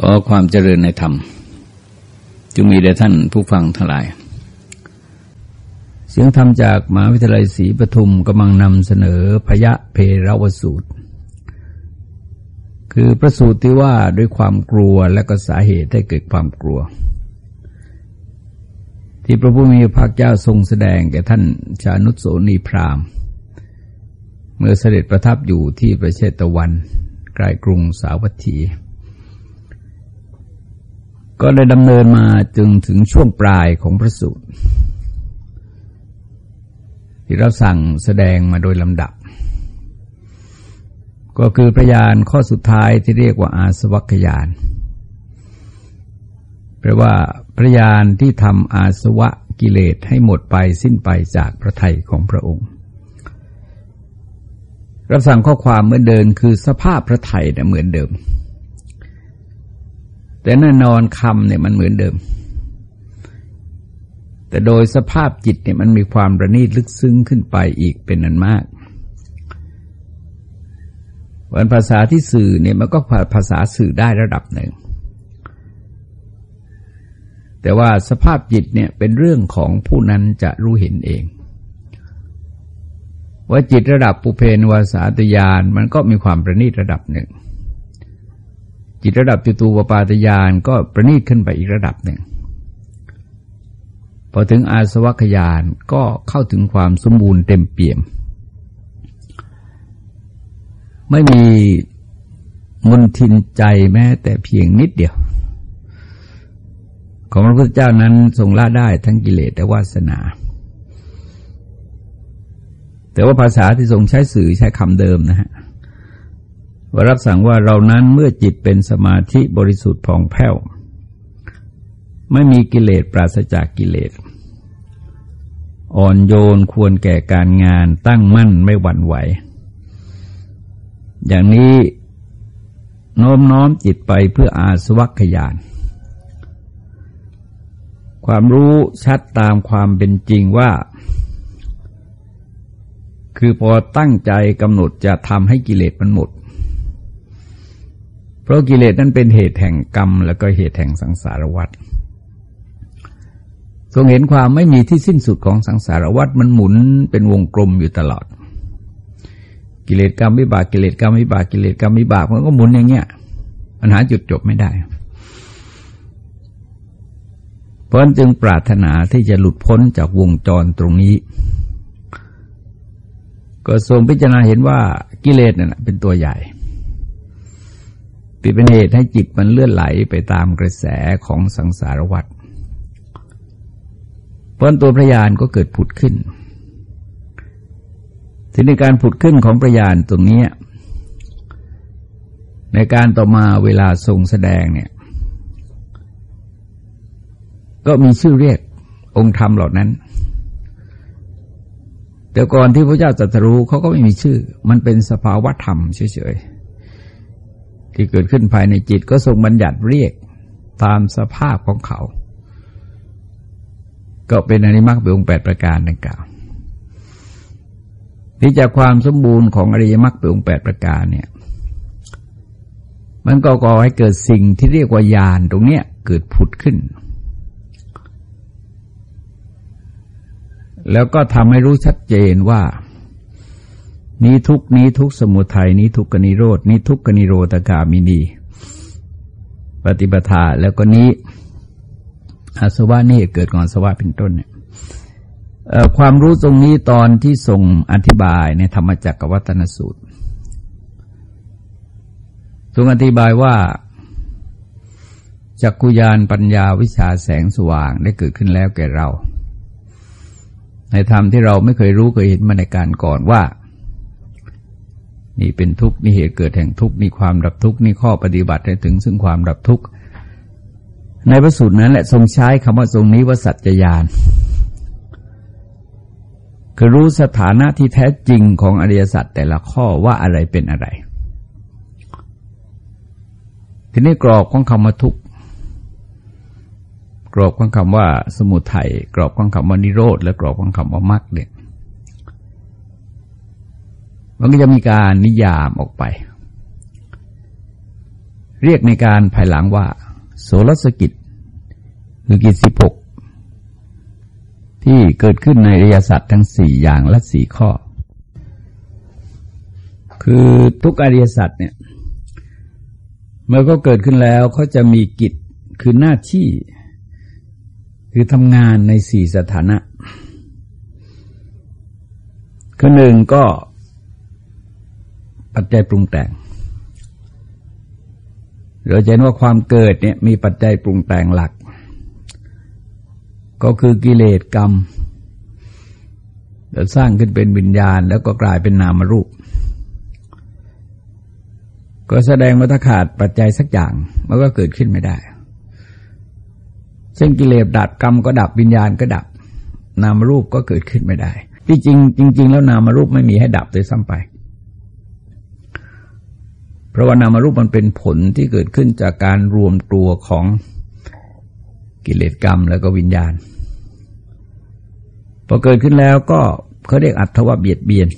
ขอความเจริญในธรรมจงมีแด่ท่านผู้ฟังทั้งหลาย เสียงธรรมจากมหาวิทยาลัยศรีปทุมกำลังนำเสนอพยะเพรวสูตร คือประสูตรที่ว่าด้วยความกลัวและก็สาเหตุให้เกิดความกลัว ที่พระผู้มีพระเจ้าทรงแสดงแก่ท่านชานุสโสนีพราหม์เมื่อเสด็จประทับอยู่ที่ประเทศตะวันใกล้กรุงสาวัตถี ก็ได้ดำเนินมาจึงถึงช่วงปลายของพระสูตร ที่เราสั่งแสดงมาโดยลำดับ ก็คือพระยานข้อสุดท้ายที่เรียกว่าอาสวัคยานแปลว่าพระยานที่ทำอาสวะกิเลสให้หมดไปสิ้นไปจากพระไทยของพระองค์ รับสั่งข้อความเหมือนเดิมคือสภาพพระไทยเนี่ยเหมือนเดิม แต่แน่นอนคำเนี่ยมันเหมือนเดิม แต่โดยสภาพจิตเนี่ยมันมีความประณีตลึกซึ้งขึ้นไปอีกเป็นนันมากวันภาษาที่สื่อเนี่ยมันก็ภาษาสื่อได้ระดับหนึ่ง แต่ว่าสภาพจิตเนี่ยเป็นเรื่องของผู้นั้นจะรู้เห็นเอง ว่าจิตระดับปุเพนวาสาตยานมันก็มีความประณีตระดับหนึ่ง จิตระดับติตูปปาตยานก็ประณีตขึ้นไปอีกระดับหนึ่งพอถึงอาสวัคยานก็เข้าถึงความสมบูรณ์เต็มเปี่ยม ไม่มีมนทินใจแม้แต่เพียงนิดเดียว ของพระพุทธเจ้านั้นทรงละได้ทั้งกิเลสและวาสนา แต่ว่าภาษาที่ทรงใช้สื่อใช้คำเดิมนะฮะ ว่ารับสั่งว่าเรานั้นเมื่อจิตเป็นสมาธิบริสุทธิ์ผ่องแผ้ว ไม่มีกิเลสปราศจากกิเลส อ่อนโยนควรแก่การงานตั้งมั่นไม่หวั่นไหว อย่างนี้โน้มน้อมจิตไปเพื่ออาสวัคยาน ความรู้ชัดตามความเป็นจริงว่า คือพอตั้งใจกำหนดจะทำให้กิเลสมันหมด เพราะกิเลสนั้นเป็นเหตุแห่งกรรม แล้วก็เหตุแห่งสังสารวัฏทรงเห็นความไม่มีที่สิ้นสุดของสังสารวัฏมันหมุนเป็นวงกลมอยู่ตลอด กิเลสกรรมวิบากกิเลสกรรมวิบากกิเลสกรรมวิบากมันก็หมุนอย่างเงี้ยปัญหาจุดจบไม่ได้ เพราะจึงปรารถนาที่จะหลุดพ้นจากวงจรตรงนี้ ก็ทรงพิจารณาเห็นว่ากิเลสนั่นเป็นตัวใหญ่ ที่เป็นเหตุให้จิตมันเลื่อนไหลไปตามกระแสของสังสารวัฏเพราะตัวพระยานก็เกิดผุดขึ้นทีในการผุดขึ้นของพระยานตรงนี้ ในการต่อมาเวลาทรงแสดงเนี่ย ก็มีชื่อเรียกองค์ธรรมเหล่านั้น แต่ก่อนที่พระเจ้าตรัสรู้เขาก็ไม่มีชื่อ มันเป็นสภาวะธรรมเฉยๆ ที่เกิดขึ้นภายในจิตก็ทรงบัญญัติเรียกตามสภาพของเขา ก็เป็นอริมักเป็นองค์แปดประการดังกล่าวที่จากความสมบูรณ์ของอริยมรรคเป็นองค์แปดประการเนี่ย มันก็ก่อให้เกิดสิ่งที่เรียกว่าญาณตรงเนี้ยเกิดผุดขึ้น แล้วก็ทำให้รู้ชัดเจนว่า นี้ทุกนี้ทุกสมุทัยนี้ทุกกนิโรดนี้ทุกกนิโรตกามินีปฏิปทาแล้วก็นี้อาสวะนี่เกิดก่อนสวะเป็นต้นเนี่ยความรู้ตรงนี้ตอนที่ทรงอธิบายในธรรมจักรวัตนสูตร ทรงอธิบายว่าจักกุยานปัญญาวิชาแสงสว่างได้เกิดขึ้นแล้วแก่เรา ในธรรมที่เราไม่เคยรู้เคยเห็นมาในการก่อนว่า นี่เป็นทุกข์นี่เหตุเกิดแห่งทุกข์นี่ความดับทุกข์นี่ข้อปฏิบัติให้ถึงซึ่งความดับทุกข์ในพระสูตรนั้นแหละทรงใช้คำว่าทรงนี้ว่าสัจจญาณคือรู้สถานะที่แท้จริงของอริยสัจแต่ละข้อว่าอะไรเป็นอะไร ทีนี้กรอบของคำว่าทุกข์กรอบของคำว่าสมุทัยกรอบของคำว่านิโรธและกรอบของคำว่ามรรคเนี่ย มันก็จะมีการนิยามออกไป เรียกในการภายหลังว่า โสรสกิจคือกิจสิบหกที่เกิดขึ้นในอริยสัจทั้งสี่อย่างและสี่ข้อ คือทุกอริยสัจเนี่ย เมื่อก็เกิดขึ้นแล้วเขาจะมีกิจคือหน้าที่ คือทำงานในสี่สถานะคือหนึ่งก็ ปัจจัยปรุงแต่ง เราจะเห็นว่าความเกิดเนี่ยมีปัจจัยปรุงแต่งหลัก ก็คือกิเลสกรรมแล้วสร้างขึ้นเป็นวิญญาณ แล้วก็กลายเป็นนามรูป ก็แสดงว่าถ้าขาดปัจจัยสักอย่างมันก็เกิดขึ้นไม่ได้ เช่นกิเลสดับกรรมก็ดับวิญญาณก็ดับ นามรูปก็เกิดขึ้นไม่ได้ ที่จริงจริง ๆ แล้วนามรูปไม่มีให้ดับโดยซ้ำไป เพราะว่านามรูปมันเป็นผลที่เกิดขึ้นจากการรวมตัวของกิเลสกรรมแล้วก็วิญญาณ พอเกิดขึ้นแล้วก็เขาเรียกอัตวะเบียดเบียน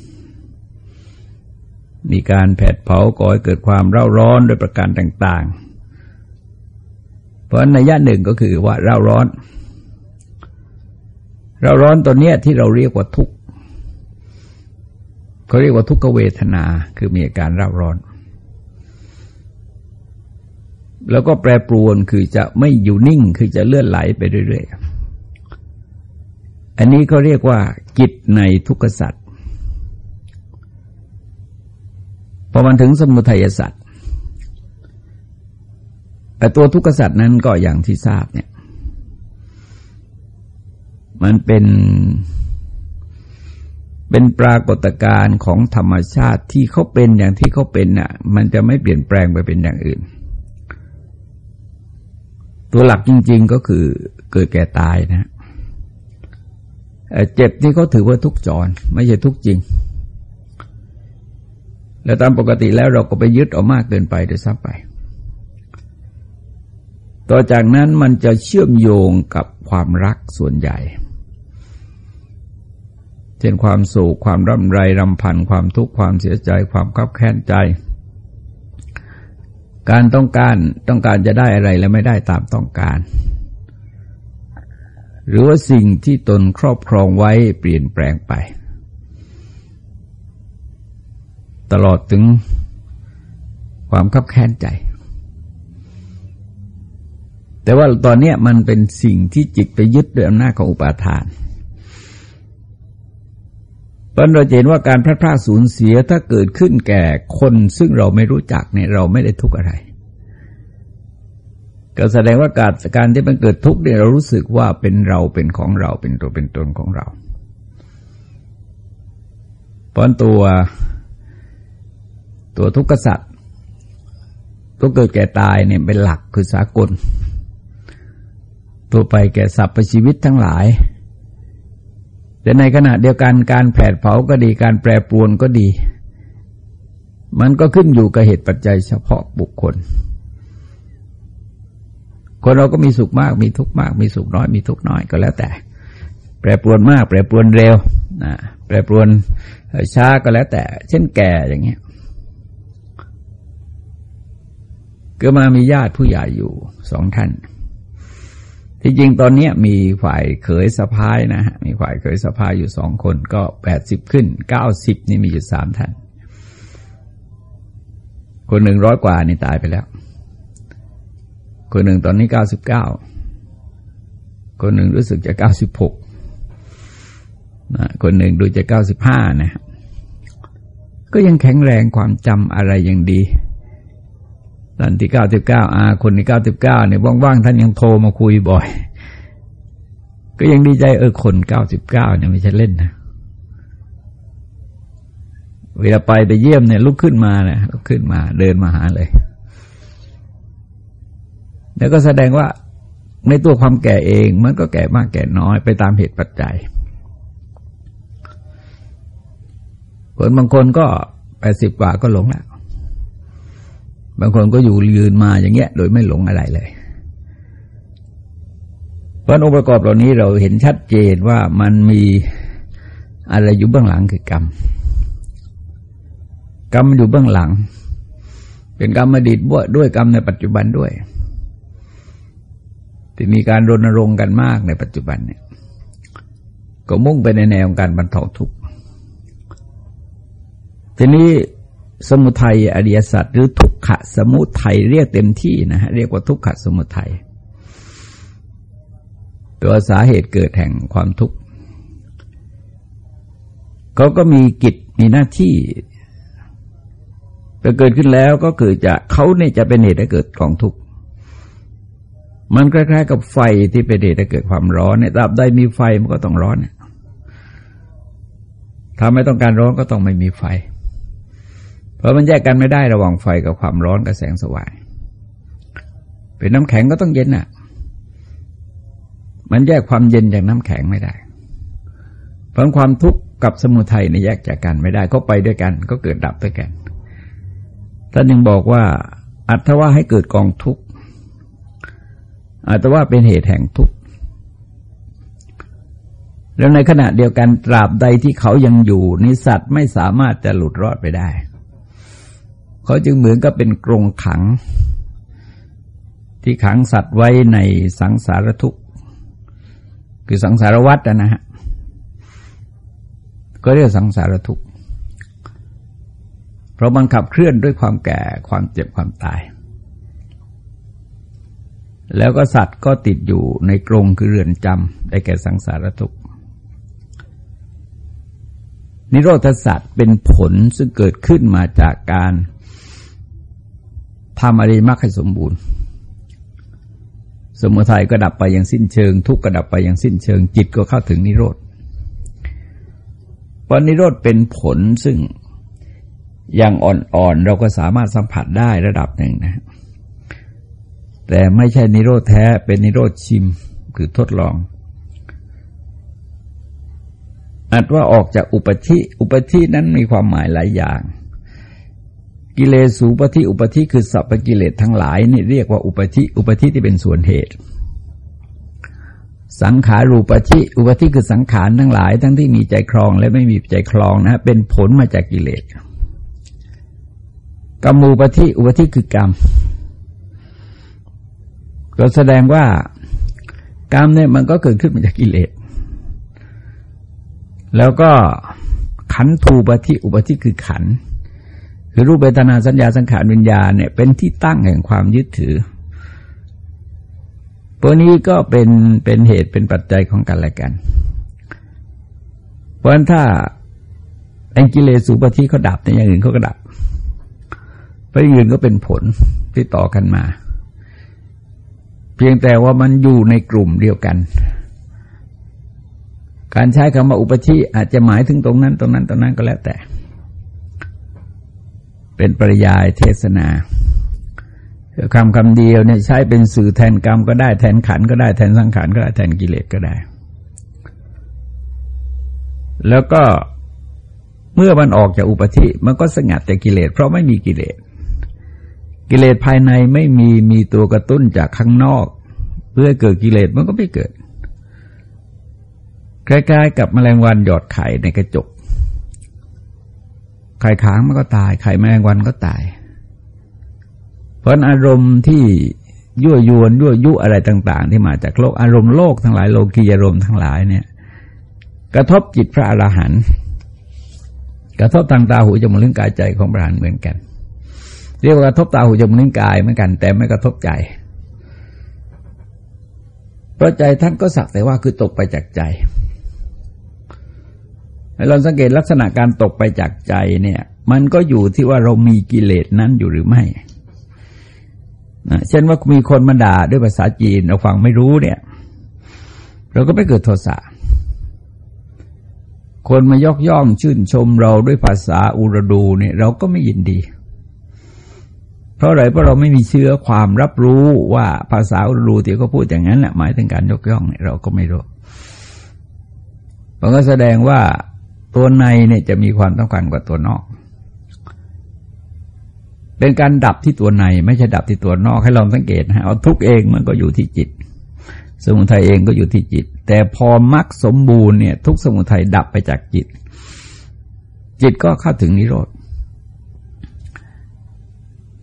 มีการแผดเผาก่อให้เกิดความเร่าร้อนโดยประการต่าง ๆ เพราะในย่าหนึ่งก็คือว่าเร่าร้อน เราร้อนตัวเนี้ยที่เราเรียกว่าทุกข์เขาเรียกว่าทุกขเวทนา คือมีอาการร่าร้อน แล้วก็แปรปรวนคือจะไม่อยู่นิ่งคือจะเลื่อนไหลไปเรื่อยๆ อันนี้ก็เรียกว่ากิจในทุกขสัตว์พอมันถึงสมุทัยสัตว์แต่ตัวทุกขสัตว์นั้นก็อย่างที่ทราบเนี่ย มันเป็น เป็นปรากฏการณ์ของธรรมชาติที่เขาเป็นอย่างที่เขาเป็นน่ะ มันจะไม่เปลี่ยนแปลงไปเป็นอย่างอื่น ตัวหลักจริง ๆ ก็คือเกิดแก่ตายนะเจ็บที่เขาถือว่าทุกจร ไม่ใช่ทุกจริง แล้วตามปกติแล้วเราก็ไปยึดเอามากเกินไปโดยซ้ำไป ต่อจากนั้นมันจะเชื่อมโยงกับความรักส่วนใหญ่ เช่นความโศกความร่ำไรรำพัน ความทุกข์ความเสียใจ ความคับแค้นใจ การต้องการต้องการจะได้อะไรแล้วไม่ได้ตามต้องการ หรือว่าสิ่งที่ตนครอบครองไว้เปลี่ยนแปลงไป ตลอดถึงความคับแค้นใจ แต่ว่าตอนนี้มันเป็นสิ่งที่จิตไปยึดด้วยอำนาจของอุปาทาน ราะเราเห็นว่าการพลาดพลาดสูญเสียถ้าเกิดขึ้นแก่คนซึ่งเราไม่รู้จักเนี่ยเราไม่ได้ทุกข์อะไร ก็แสดงว่าการการที่มันเกิดทุกข์เนี่ยเรารู้สึกว่าเป็นเราเป็นของเราเป็นตัวเป็นตนของเราเพราะตัวตัวทุกข์สัตว์ตัวเกิดแก่ตายเนี่ยเป็นหลักคือสากล ตัวไปแก่สัพพชีวิตทั้งหลาย แต่ในขณะเดียวกันการแผดเผาก็ดีการแปรปรวนก็ดี มันก็ขึ้นอยู่กับเหตุปัจจัยเฉพาะบุคคล คนเราก็มีสุขมากมีทุกข์มาก มีสุขน้อยมีทุกข์น้อยก็แล้วแต่ แปรปรวนมาก แปรปรวนเร็วนะแปรปรวนช้าก็แล้วแต่ เช่นแก่อย่างเงี้ยก็มามีญาติผู้ใหญ่อยู่สองท่าน ที่จริงตอนนี้มีฝ่ายเขยสะพายนะฮะมีฝ่ายเขยสะพายอยู่สองคนก็แปดสิบขึ้นเก้าสิบนี่มีอยู่สามท่าน คนหนึ่งร้อยกว่านี่ตายไปแล้ว คนหนึ่งตอนนี้เก้าสิบเก้าคนหนึ่งรู้สึกจะเก้าสิบหกนะคนหนึ่งดูจะเก้าสิบห้านะก็ยังแข็งแรงความจำอะไรยังดี ท่านที่เก้าสิบเก้าอาคนที่เก้าสิบเก้าเนี่ยว่างๆท่านยังโทรมาคุยบ่อย ก็ยังดีใจเออคนเก้าสิบเก้าเนี่ยไม่ใช่เล่นนะเวลาไปไปเยี่ยมเนี่ยลุกขึ้นมาเนี่ยลุกขึ้นมา เดินมาหาเลย แล้วก็แสดงว่าในตัวความแก่เองมันก็แก่มากแก่น้อยไปตามเหตุปัจจัยคนบางคนก็แปดสิบกว่าก็หลงแล้ว บางคนก็อยู่ยืนมาอย่างเงี้ย โดยไม่หลงอะไรเลยเพราะองค์ประกอบเหล่านี้เราเห็นชัดเจนว่ามันมีอะไรอยู่เบื้องหลังคือกรรม กรรมอยู่เบื้องหลัง เป็นกรรมอดีตด้วยกรรมในปัจจุบันด้วยที่มีการรณรงค์กันมากในปัจจุบันเนี่ยก็มุ่งไปในแนวการบรรเทาทุกข์ทีนี้ สมุทัยอริยสัจหรือทุกขะสมุทัยเรียกเต็มที่นะฮะเรียกว่าทุกขะสมุทัยตัวสาเหตุเกิดแห่งความทุกข์เขาก็มีกิจมีหน้าที่จะเกิดขึ้นแล้วก็คือจะเขาเนี่ยจะเป็นเหตุให้เกิดกองทุกข์มันคล้ายๆกับไฟที่เป็นเหตุให้เกิดความร้อนเนี่ยตราบใดมีไฟมันก็ต้องร้อนเนี่ยถ้าไม่ต้องการร้อนก็ต้องไม่มีไฟ เพราะมันแยกกันไม่ได้ระหว่างไฟกับความร้อนกับแสงสว่าง เป็นน้ำแข็งก็ต้องเย็นอะ มันแยกความเย็นจากน้ำแข็งไม่ได้ เพราะความทุกข์กับสมุทัยเนี่ยแยกจากกันไม่ได้ก็ไปด้วยกัน ก็เกิดดับด้วยกันท่านยังบอกว่า อัตว่าให้เกิดกองทุกข์อัตว่าเป็นเหตุแห่งทุกข์แล้วในขณะเดียวกันตราบใดที่เขายังอยู่นิสัตว์ไม่สามารถจะหลุดรอดไปได้ เขาจึงเหมือนกับเป็นกรงขัง ที่ขังสัตว์ไว้ในสังสารทุกข์คือสังสารวัฏนะฮะก็เรียกสังสารทุกข์เพราะมันขับเคลื่อนด้วยความแก่ความเจ็บความตาย แล้วก็สัตว์ก็ติดอยู่ในกรงคือเรือนจำได้แก่สังสารทุกข์นิโรธสัตว์เป็นผลซึ่งเกิดขึ้นมาจากการ ทำอริมักให้สมบูรณ์ สมุทัยก็ดับไปอย่างสิ้นเชิง ทุกข์ก็ดับไปอย่างสิ้นเชิง จิตก็เข้าถึงนิโรธเพราะนิโรธเป็นผลซึ่งอย่างอ่อนๆ เราก็สามารถสัมผัสได้ระดับหนึ่งนะ แต่ไม่ใช่นิโรธแท้เป็นนิโรธชิมคือทดลองอัดว่าออกจากอุปธิ อุปธินั้นมีความหมายหลายอย่าง กิเลสูปธิอุปธิคือสัพพกิเลสทั้งหลายนี่เรียกว่าอุปธิอุปธิที่เป็นส่วนเหตุ สังขารูปธิอุปธิคือสังขารทั้งหลาย ทั้งที่มีใจคลองและไม่มีใจคลองนะเป็นผลมาจากกิเลสกรรมูปธิอุปธิคือกรรม ก็แสดงว่ากรรมเนี่ยมันก็เกิดขึ้นมาจากกิเลสแล้วก็ขันธูปธิอุปธิคือขันธ คือรูปเบตนาสัญญาสังขารวิญญาณเนี่ยเป็นที่ตั้งแห่งความยึดถือพวกนี้ก็เป็นเป็นเหตุเป็นปัจจัยของกันและกัน เพราะฉะนั้นถ้าแองกิเลสุปธิเขาดับในอย่างอื่นเขาก็ดับไปอื่นก็เป็นผลที่ต่อกันมา เพียงแต่ว่ามันอยู่ในกลุ่มเดียวกัน การใช้คำว่าอุปชิอาจจะหมายถึงตรงนั้น ตรงนั้นตรงนั้นก็แล้วแต่ เป็นปริยายเทศนาคำคำเดียวเนี่ยใช้เป็นสื่อแทนกรรมก็ได้แทนขันก็ได้แทนสังขารก็ได้แทนกิเลสก็ได้ แล้วก็เมื่อมันออกจากอุปธิมันก็สงัดแต่กิเลสเพราะไม่มีกิเลสกิเลสภายในไม่มีมีตัวกระตุ้นจากข้างนอก เพื่อเกิดกิเลสมันก็ไม่เกิดคล้ายๆกับแมลงวันหยอดไข่ในกระจก ไข่ค้างมันก็ตาย ไข่แมลงวันก็ตาย เพราะอารมณ์ที่ยั่วยวนยั่วยุอะไรต่าง ๆ ที่มาจากโลกอารมณ์โลกทั้งหลายโลกียารมณ์ทั้งหลายเนี่ย กระทบจิตพระอรหันต์กระทบทางตาหูจมูกลิ้นกายใจของพระอรหันต์เหมือนกัน เรียกว่ากระทบตาหูจมูกลิ้นกายเหมือนกัน แต่ไม่กระทบใจเพราะใจท่านก็สักแต่ว่าคือตกไปจากใจ เราสังเกตลักษณะการตกไปจากใจเนี่ย มันก็อยู่ที่ว่าเรามีกิเลสนั้นอยู่หรือไม่นะเช่นว่ามีคนมาด่าด้วยภาษาจีนเราฟังไม่รู้เนี่ย เราก็ไม่เกิดโทสะคนมายกย่องชื่นชมเราด้วยภาษาอุรดูเนี่ย เราก็ไม่ยินดี เพราะอะไรเพราะเราไม่มีเชื้อความรับรู้ว่าภาษาอุรดูที่เขาพูดอย่างนั้นแหละหมายถึงการยกย่องเนี่ยเราก็ไม่รู้มันก็แสดงว่า ตัวในเนี่ยจะมีความต้องการกว่าตัวนอก เป็นการดับที่ตัวใน ไม่ใช่ดับที่ตัวนอกให้ลองสังเกตนะเอาทุกเองมันก็อยู่ที่จิต สมุทัยเองก็อยู่ที่จิต แต่พอมรรคสมบูรณ์เนี่ย ทุกสมุทัยดับไปจากจิต จิตก็เข้าถึงนิโรธ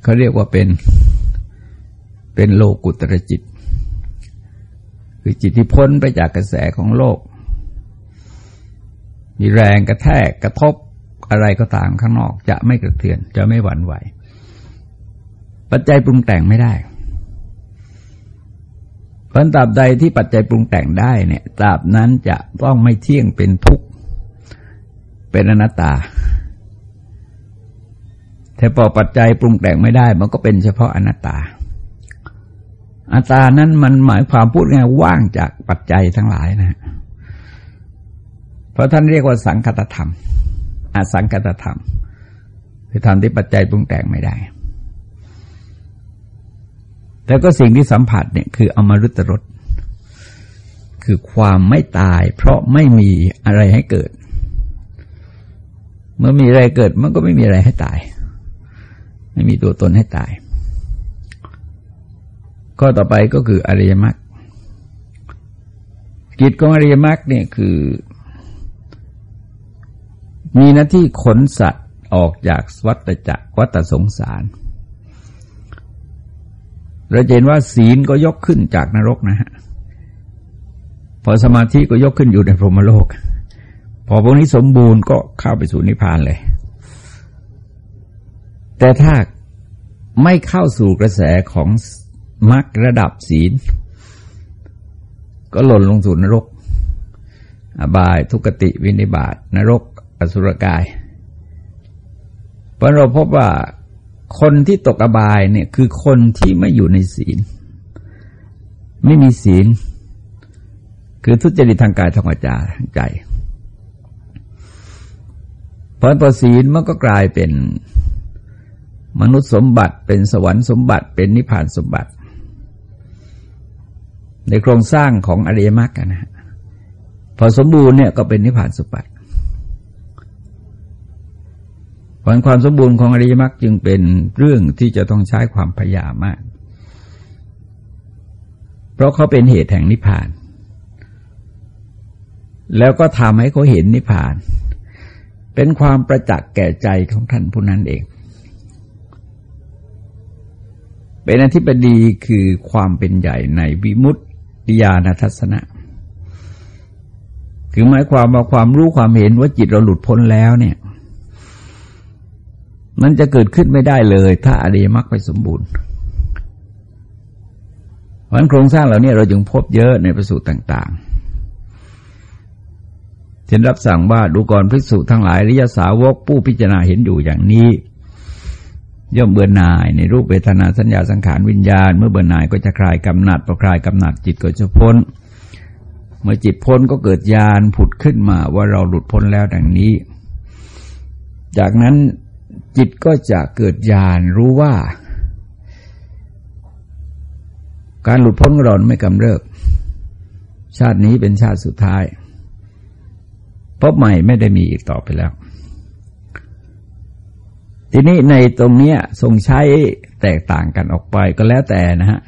เขาเรียกว่าเป็นเป็นโลกุตรจิต คือจิตที่พ้นไปจากกระแสของโลก มีแรงกระแทกกระทบอะไรก็ตามข้างนอก จะไม่กระเทือน จะไม่หวั่นไหว ปัจจัยปรุงแต่งไม่ได้เพราะตราบใดที่ปัจจัยปรุงแต่งได้เนี่ยตราบนั้นจะต้องไม่เที่ยงเป็นทุกข์เป็นอนัตตาแต่พอปัจจัยปรุงแต่งไม่ได้ มันก็เป็นเฉพาะอนัตตาอัตตานั้นมันหมายความพูดง่ายว่างจากปัจจัยทั้งหลายนะ เพราะท่านเรียกว่าสังคตธรรมอสังคตธรรม คือธรรมที่ปัจจัยปรุงแต่งไม่ได้แต่ก็สิ่งที่สัมผัสเนี่ยคืออมรุตรสคือความไม่ตาย เพราะไม่มีอะไรให้เกิด เมื่อมีอะไรเกิดมันก็ไม่มีอะไรให้ตาย ไม่มีตัวตนให้ตาย ก็ต่อไปก็คืออริยมรรคกิจของอริยมรรคเนี่ยคือ มีหน้าที่ขนสัตว์ออกจากวัฏจักรวัฏสงสาร เราเห็นว่าศีลก็ยกขึ้นจากนรกนะฮะ พอสมาธิก็ยกขึ้นอยู่ในพรหมโลก พอพวกนี้สมบูรณ์ก็เข้าไปสู่นิพพานเลย แต่ถ้าไม่เข้าสู่กระแสของมรรคระดับศีล ก็หล่นลงสู่นรก อบายทุกติวินิบาตนรก อสุรกาย เพราะเราพบว่าคนที่ตกอบายเนี่ยคือคนที่ไม่อยู่ในศีล ไม่มีศีล คือทุจริตทางกายทางวาจาทางใจ เพราะพอศีลมันก็กลายเป็นมนุษย์สมบัติเป็นสวรรค์สมบัติเป็นนิพพานสมบัติ ในโครงสร้างของอริยมรรคนะพอสมบูรณ์เนี่ยก็เป็นนิพพานสมบัติ ผลความสมบูรณ์ของอริยมรรคจึงเป็นเรื่องที่จะต้องใช้ความพยายามมาก เพราะเขาเป็นเหตุแห่งนิพพาน แล้วก็ทำให้เขาเห็นนิพพาน เป็นความประจักษ์แก่ใจของท่านผู้นั้นเอง เป็นอธิบดีคือความเป็นใหญ่ในวิมุตติญาณทัศนะคือหมายความว่าความรู้ความเห็นว่าจิตเราหลุดพ้นแล้วเนี่ย มันจะเกิดขึ้นไม่ได้เลย ถ้าอริยมรรคไปสมบูรณ์เพราะโครงสร้างเหล่านี้เราจึงพบเยอะในประสูตรต่างๆเช่นรับสั่งว่าดูก่อนภิกษุทั้งหลายริยสาวกผู้พิจารณาเห็นอยู่อย่างนี้ ย่อมเบื่อหน่ายในรูปเวทนาสัญญาสังขารวิญญาณ เมื่อเบื่อหน่ายก็จะคลายกำหนัดพอคลายกำหนัดจิตก็จะพ้น เมื่อจิตพ้นก็เกิดญาณผุดขึ้นมาว่าเราหลุดพ้นแล้วดังนี้ จากนั้น จิตก็จะเกิดญาณรู้ว่า การหลุดพ้นของเราไม่กำเริบ ชาตินี้เป็นชาติสุดท้าย พบใหม่ไม่ได้มีอีกต่อไปแล้ว ทีนี้ในตรงเนี้ยทรงใช้แตกต่างกันออกไปก็แล้วแต่นะฮะ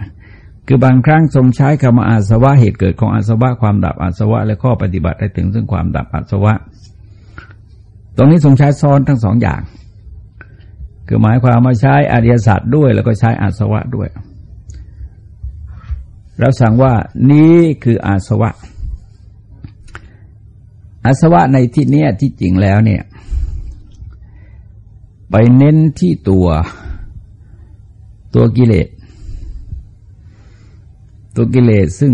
คือบางครั้งทรงใช้คำอาสวะเหตุเกิดของอาสวะความดับอาสวะ และข้อปฏิบัติให้ถึงซึ่งความดับอาสวะ ตรงนี้ทรงใช้ซ้อนทั้งสองอย่าง คือหมายความว่าใช้อริยสัจด้วย แล้วก็ใช้อาสวะด้วยเราสั่งว่านี้คืออาสวะ อาสวะในที่นี้ที่จริงแล้วเนี่ย ไปเน้นที่ตัวตัวกิเลส ตัวกิเลสซึ่ง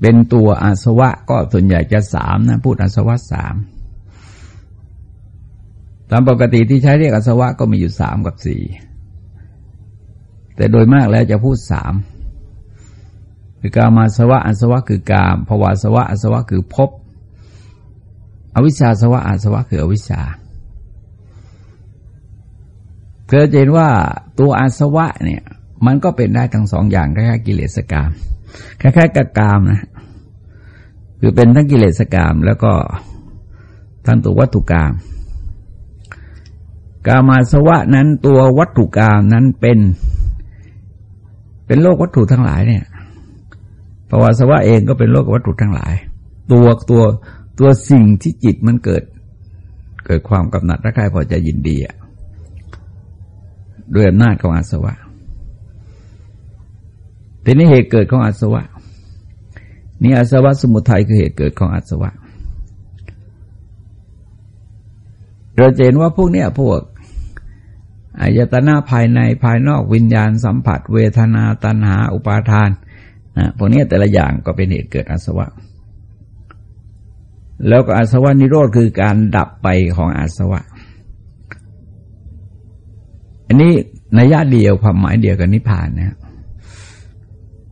เป็นตัวอาสวะก็ส่วนใหญ่จะสามนะ พูดอาสวะสาม ตามปกติที่ใช้เรียกอาสวะก็มีอยู่สามกับสี่แต่โดยมากแล้วจะพูดสามคือกามาสวะอาสวะคือกามภวาสวะอาสวะคือภพอวิชชาสวะอาสวะคืออวิชชาเกิดเห็นว่าตัวอาสวะเนี่ย มันก็เป็นได้ทั้งสองอย่างคล้ายๆกิเลสกรรมคล้ายๆกับกามนะคือเป็นทั้งกิเลสกรรมแล้วก็ทั้งตัววัตถุกรรม กามาสวะนั้นตัววัตถุกรรมนั้นเป็น เป็นโลกวัตถุทั้งหลายเนี่ยภาวะสวะเองก็เป็นโลกวัตถุทั้งหลาย ตัวตัวตัวสิ่งที่จิตมันเกิด เกิดความกำหนัดรักใคร่พอใจยินดีอะด้วยอำนาจของอาสวะทีนี้เหตุเกิดของอาสวะ นี่อาสวะสมุทัยคือเหตุเกิดของอาสวะ เราเห็นว่าพวกเนี้ยพวก อายตนะภายในภายนอกวิญญาณสัมผัส เวทนาตัณหาอุปาทานนะพวกนี้แต่ละอย่างก็เป็นเหตุเกิดอาสวะ แล้วก็อาสวะนิโรธคือการดับไปของอาสวะ อันนี้ในญาติเดียวความหมายเดียวกับนิพพานนะ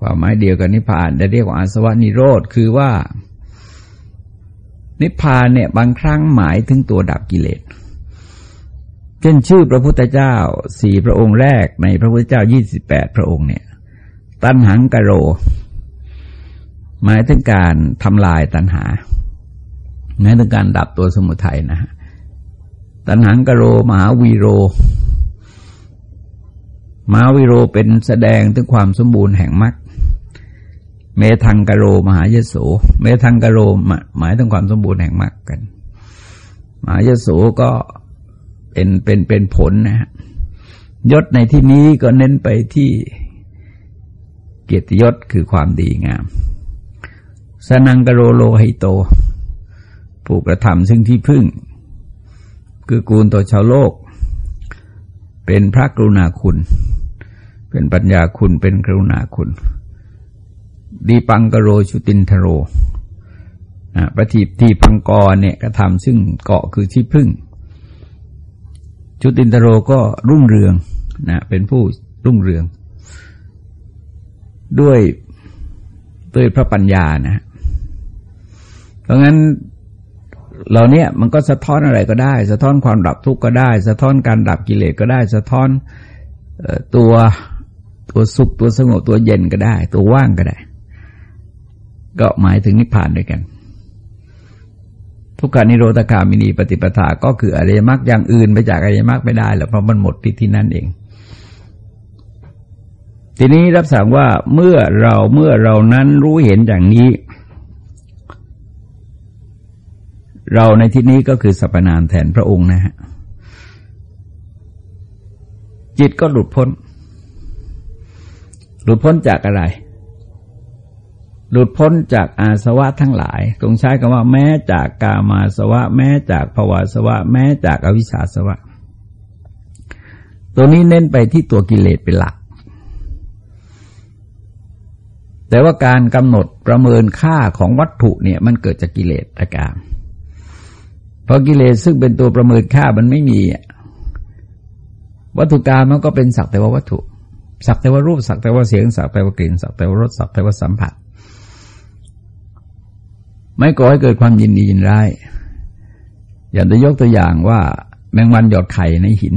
ความหมายเดียวกับนิพพานจะเรียกว่าอาสวะนิโรธคือว่า นิพพานเนี่ยบางครั้งหมายถึงตัวดับกิเลส ช่นชื่อพระพุทธเจ้าสี่พระองค์แรกในพระพุทธเจ้ายี่สิบแปดพระองค์เนี่ย ตันหังกะโร หมายถึงการทำลายตันหาหมายถึงการดับตัวสมุทัยนะฮะตันหังกะโรมหาวีโรมหาวีโรเป็นแสดงถึงความสมบูรณ์แห่งมรรค เมทังกะโรมหายโส เมทังกะโรหมายถึงความสมบูรณ์แห่งมรรคกัน มหายโสก็ เป็นเป็นเป็นผลนะฮะยศในที่นี้ก็เน้นไปที่เกียรติยศคือความดีงาม สนังกโรโลหิโต ผู้กระทำซึ่งที่พึ่ง คือกูลต่อชาวโลก เป็นพระกรุณาคุณ เป็นปัญญาคุณเป็นกรุณาคุณ ดีปังกโรชุตินทโรนะปฏิทีพังกรเนี่ยกระทำซึ่งเกาะคือที่พึ่ง ชุตินทโรก็รุ่งเรืองนะเป็นผู้รุ่งเรือง ด้วยด้วยพระปัญญานะ เพราะงั้นเหล่านี้มันก็สะท้อนอะไรก็ได้ สะท้อนความดับทุกข์ก็ได้ สะท้อนการดับกิเลสก็ได้ สะท้อนตัวตัวสุขตัวสงบตัวเย็นก็ได้ ตัวว่างก็ได้ ก็หมายถึงนิพพานด้วยกัน ทุกขานิโรธคามินีปฏิปทาก็คืออริยมรรคอย่างอื่นไปจากอริยมรรคไม่ได้หรอกเพราะมันหมดที่ที่นั่นเอง ทีนี้รับสั่งว่าเมื่อเราเมื่อเรานั้นรู้เห็นอย่างนี้ เราในที่นี้ก็คือสัพนามแทนพระองค์นะฮะจิตก็หลุดพ้น หลุดพ้นจากอะไร หลุดพ้นจากอาสวะทั้งหลาย ตรงใช้คำว่าแม้จากกามาสวะ แม้จากภวาสวะ แม้จากอวิชชาสวะ ตัวนี้เน้นไปที่ตัวกิเลสเป็นหลัก แต่ว่าการกำหนดประเมินค่าของวัตถุเนี่ยมันเกิดจากกิเลสอาการเพราะกิเลสซึ่งเป็นตัวประเมินค่ามันไม่มีวัตถุกรรมมันก็เป็นสักแต่ว่าวัตถุ สักแต่ว่ารูปสักแต่ว่าเสียงสักแต่ว่ากลิ่นสักแต่ว่ารสสักแต่ว่าสัมผัส ไม่ก่อให้เกิดความยินดียินร้าย อย่างจะยกตัวอย่างว่า แมงวันหยอดไข่ในหิน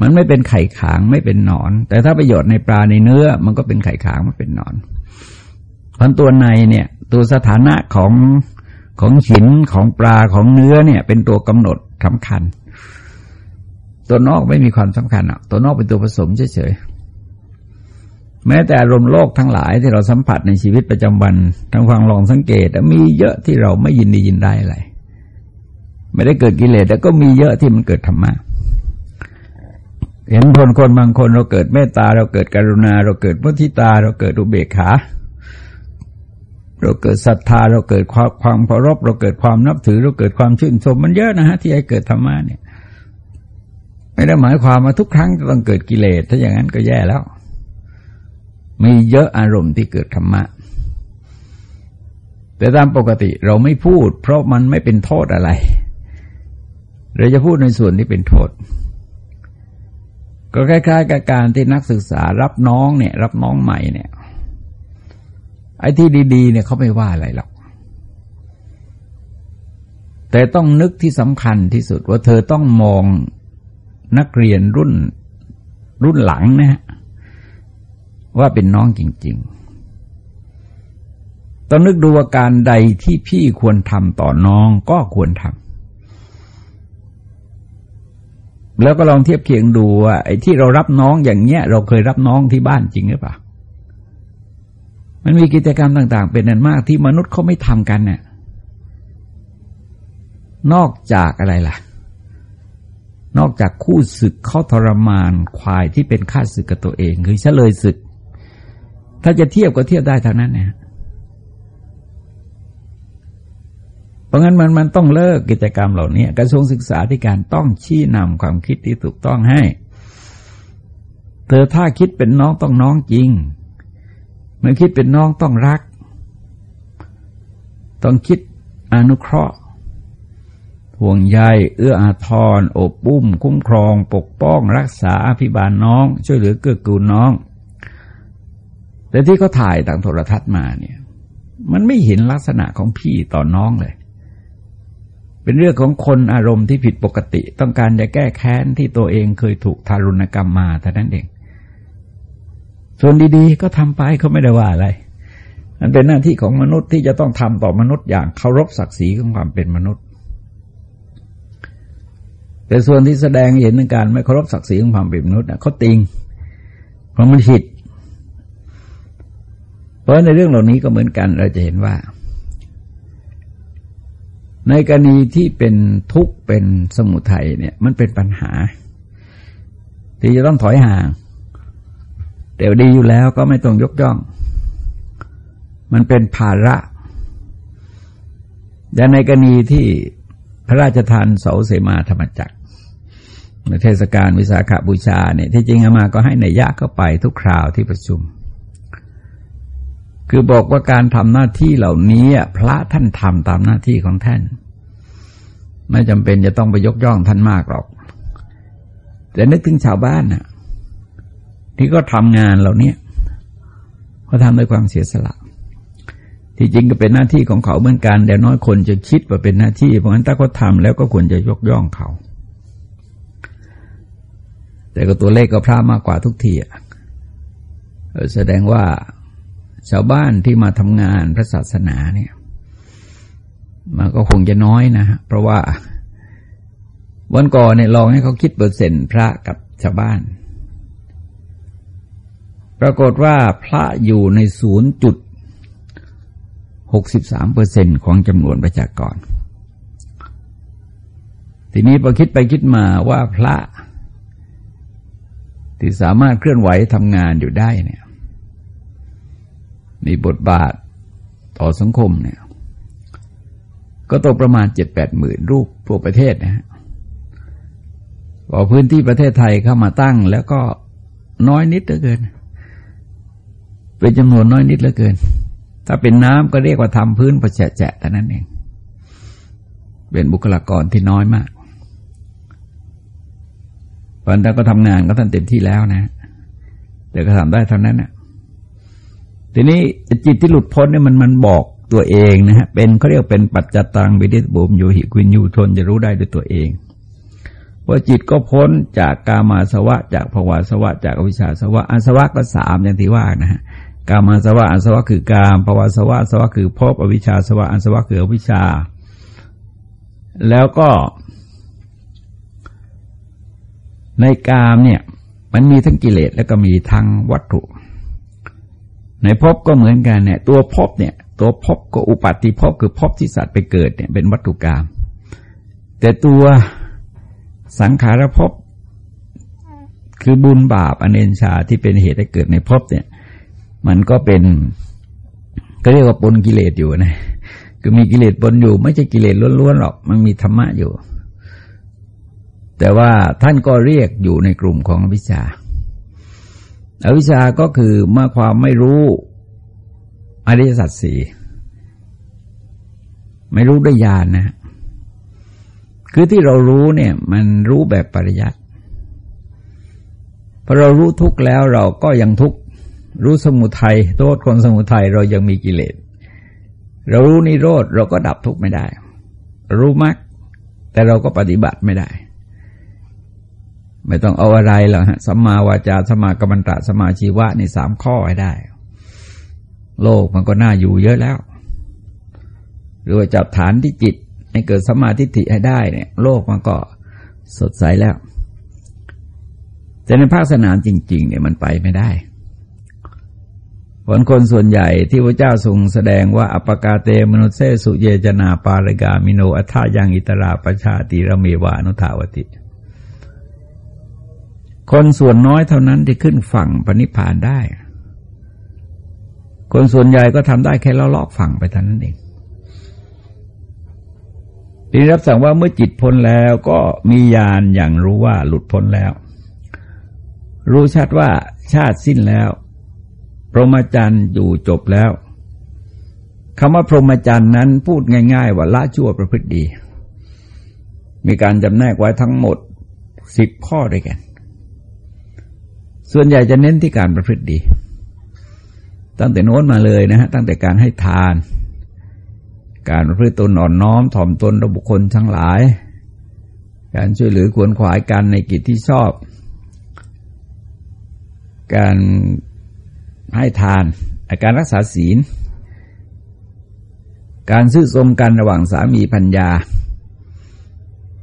มันไม่เป็นไข่ขางไม่เป็นหนอน แต่ถ้าประโยชน์ในปลาในเนื้อ มันก็เป็นไข่ขางมันเป็นหนอนเพราะตัวในเนี่ย ตัวสถานะของของหินของปลาของเนื้อเนี่ย เป็นตัวกำหนดสำคัญ ตัวนอกไม่มีความสำคัญอะตัวนอกเป็นตัวผสมเฉยๆ แม้แต่อารมณ์โลกทั้งหลายที่เราสัมผัสในชีวิตประจำวันทั้งฟังลองสังเกตมีเยอะที่เราไม่ยินดียินได้อะไรไม่ได้เกิดกิเลสแต่ก็มีเยอะที่มันเกิดธรรมะเห็นคนคนบางคนเราเกิดเมตตา เราเกิดกรุณา เราเกิดมุทิตา เราเกิดอุเบกขา เราเกิดศรัทธา เราเกิดความความเคารพเราเกิดความนับถือ เราเกิดความชื่นชมมันเยอะนะฮะที่ให้เกิดธรรมะเนี่ย ไม่ได้หมายความว่าทุกครั้งจะต้องเกิดกิเลสถ้าอย่างนั้นก็แย่แล้ว มีเยอะอารมณ์ที่เกิดธรรมะ แต่ตามปกติเราไม่พูด เพราะมันไม่เป็นโทษอะไร เราจะพูดในส่วนที่เป็นโทษ ก็คล้ายๆกับการที่นักศึกษารับน้องเนี่ย รับน้องใหม่เนี่ย ไอ้ที่ดี ๆ เนี่ยเขาไม่ว่าอะไรหรอก แต่ต้องนึกที่สำคัญที่สุดว่าเธอต้องมองนักเรียนรุ่นรุ่นหลังนะฮะ ว่าเป็นน้องจริง ๆ ต้องนึกดูว่าการใดที่พี่ควรทำต่อน้องก็ควรทำแล้วก็ลองเทียบเคียงดูว่าไอ้ที่เรารับน้องอย่างเนี้ย เราเคยรับน้องที่บ้านจริงหรือเปล่ามันมีกิจกรรมต่าง ๆ เป็นนันมากที่มนุษย์เขาไม่ทำกันเนี่ยนอกจากอะไรล่ะ นอกจากคู่ศึกเขาทรมานควายที่เป็นข้าศึกกับตัวเอง คือเฉลยศึก ถ้าจะเทียบก็เทียบได้ท่านั้นเนะเพราะงั้นมันมันต้องเลิกกิจกรรมเหล่านี้กระทรวงศึกษาธิการต้องชี้นำความคิดที่ถูกต้องให้ เธอถ้าคิดเป็นน้องต้องน้องจริง เมื่อคิดเป็นน้องต้องรัก ต้องคิดอนุเคราะห์ห่วงใยเอื้ออาทรอบปุ้ม คุ้มครอง ปกป้อง รักษาอภิบาลน้อง ช่วยเหลือเกื้อกูลน้อง แต่ที่เขาถ่ายต่างโทรทัศน์มาเนี่ย มันไม่เห็นลักษณะของพี่ต่อน้องเลย เป็นเรื่องของคนอารมณ์ที่ผิดปกติ ต้องการจะแก้แค้นที่ตัวเองเคยถูกทารุณกรรมมาเท่นั้นเอง ส่วนดีๆ ก็ทำไปเขาไม่ได้ว่าอะไร มันเป็นหน้าที่ของมนุษย์ที่จะต้องทำต่อมนุษย์อย่างเคารพศักดิ์ศรีของความเป็นมนุษย์แต่ส่วนที่แสดงเห็นในการไม่เคารพศักดิ์ศรีของความเป็นมนุษย์เขาติงเพราะมันผิด เพราะในเรื่องเหล่านี้ก็เหมือนกันเราจะเห็นว่า ในกรณีที่เป็นทุกข์เป็นสมุทัยเนี่ย มันเป็นปัญหา ที่จะต้องถอยห่างแต่ดีอยู่แล้วก็ไม่ต้องยกย่อง มันเป็นภาระอย่ในกรณีที่พระราชทานเสาเสมาธรรมจักรในเทศกาลวิสาขบูชาเนี่ยที่จริงอามาก็ให้ในยะเข้าไปทุกคราวที่ประชุม คือบอกว่าการทำหน้าที่เหล่านี้พระท่านทำตามหน้าที่ของท่าน ไม่จำเป็นจะต้องไปยกย่องท่านมากหรอก แต่นึกถึงชาวบ้านน่ะ ที่ก็ทำงานเหล่านี้เขาทำด้วยความเสียสละ ที่จริงก็เป็นหน้าที่ของเขาเหมือนกันแต่น้อยคนจะคิดว่าเป็นหน้าที่ เพราะฉะนั้นถ้าเขาทาแล้วก็ควรจะยกย่องเขา แต่ก็ตัวเลขก็พระมากกว่าทุกทีแสดงว่า ชาวบ้านที่มาทำงานพระศาสนาเนี่ย มันก็คงจะน้อยนะฮะเพราะว่า วันก่อนเนี่ยลองให้เขาคิดเปอร์เซ็นต์พระกับชาวบ้าน ปรากฏว่าพระอยู่ในศูนย์จุดหกสิบสามเปอร์เซ็นของจำนวนประชากร ทีนี้พอคิดไปคิดมาว่าพระที่สามารถเคลื่อนไหวทำงานอยู่ได้เนี่ย มีบทบาทต่อสังคมเนี่ย ก็ตกประมาณเจ็ดแปดหมื่นรูปทั่วประเทศนะฮะพอพื้นที่ประเทศไทยเข้ามาตั้ง แล้วก็น้อยนิดเหลือเกิน เป็นจำนวนน้อยนิดเหลือเกิน ถ้าเป็นน้ำก็เรียกว่าทำพื้นประแจะแต่นั้นเอง เป็นบุคลากรที่น้อยมากวันนั้นก็ทำงานก็ท่านเต็มที่แล้วนะแต่ก็ทำได้เท่านั้นนะ ทีนี้จิตที่หลุดพ้นเนี่ยมันมันบอกตัวเองนะฮะเป็นเขาเรียกเป็นปัจจตังวิริบุมอยู่หิควินยูทนจะรู้ได้ด้วยตัวเองว่าจิตก็พ้นจากกามาสวะ จากภวาสวะ จากอวิชชาสวะอาสวะก็สามอย่างที่ว่านะฮะกามาสวะอันสวะคือกามภวาสวะสวะคือพบอวิชชาสวะอันสวะคืออวิชชา แล้วก็ ในกามเนี่ย มันมีทั้งกิเลสแล้วก็มีทั้งวัตถุ ในภพก็เหมือนกันเนี่ย ตัวภพเนี่ย ตัวภพก็อุปัติภพคือภพที่สัตว์ไปเกิดเนี่ยเป็นวัตถุกรรมแต่ตัวสังขารภพคือบุญบาปอเนนชาที่เป็นเหตุให้เกิดในภพเนี่ย มันก็เป็นก็เรียกว่าปนกิเลสอยู่นะคือมีกิเลสปนอยู่ ไม่ใช่กิเลสล้วนๆหรอกมันมีธรรมะอยู่ แต่ว่าท่านก็เรียกอยู่ในกลุ่มของอวิชา อวิชชาก็คือเมื่อความไม่รู้อริยสัจสี่ไม่รู้ด้วยญาณนนะคือที่เรารู้เนี่ย มันรู้แบบปริยัติพอเรารู้ทุกแล้วเราก็ยังทุกรู้สมุทัยโทษคนสมุทัยเรายังมีกิเลส เรารู้นิโรธเราก็ดับทุกข์ไม่ได้ รู้มรรคแต่เราก็ปฏิบัติไม่ได้ ไม่ต้องเอาอะไรหรอกฮะสัมมาวาจาสมากรรมตะสมาชีวะในสามข้อให้ได้ โลกมันก็น่าอยู่เยอะแล้ว หรือว่าจับฐานที่จิต ให้เกิดสมาธิิให้ได้เนี่ย โลกมันก็สดใสแล้ว แต่ในภาคสนามจริง ๆ เนี่ยมันไปไม่ได้ผลคนส่วนใหญ่ที่พระเจ้าทรงแสดงว่าอปกาเตมนุเสสุเยจนาปารกามิโนอัธายังอิตราประชาติระเมวานุทาวติ คนส่วนน้อยเท่านั้นที่ขึ้นฝั่งปณิพานได้ คนส่วนใหญ่ก็ทำได้แค่ละลอกฝั่งไปเท่านั้นเองทีรับสั่งว่าเมื่อจิตพ้นแล้วก็มีญาณอย่างรู้ว่าหลุดพ้นแล้ว รู้ชัดว่าชาติสิ้นแล้วพรหมจรรย์อยู่จบแล้วคำว่าพรหมจรรย์นั้นพูดง่าย ๆ ว่าละชั่วประพฤติดี มีการจำแนกไว้ทั้งหมดสิบข้อด้วยกัน ส่วนใหญ่จะเน้นที่การประพฤติดี ตั้งแต่โน้นมาเลยนะฮะตั้งแต่การให้ทาน การประพฤติตนอ่อนน้อมถ่อมตนต่อบุคคลทั้งหลาย การช่วยเหลือควรขวายกันในกิจที่ชอบ การให้ทานการรักษาศีล การซื้อสมกันระหว่างสามีพัญญา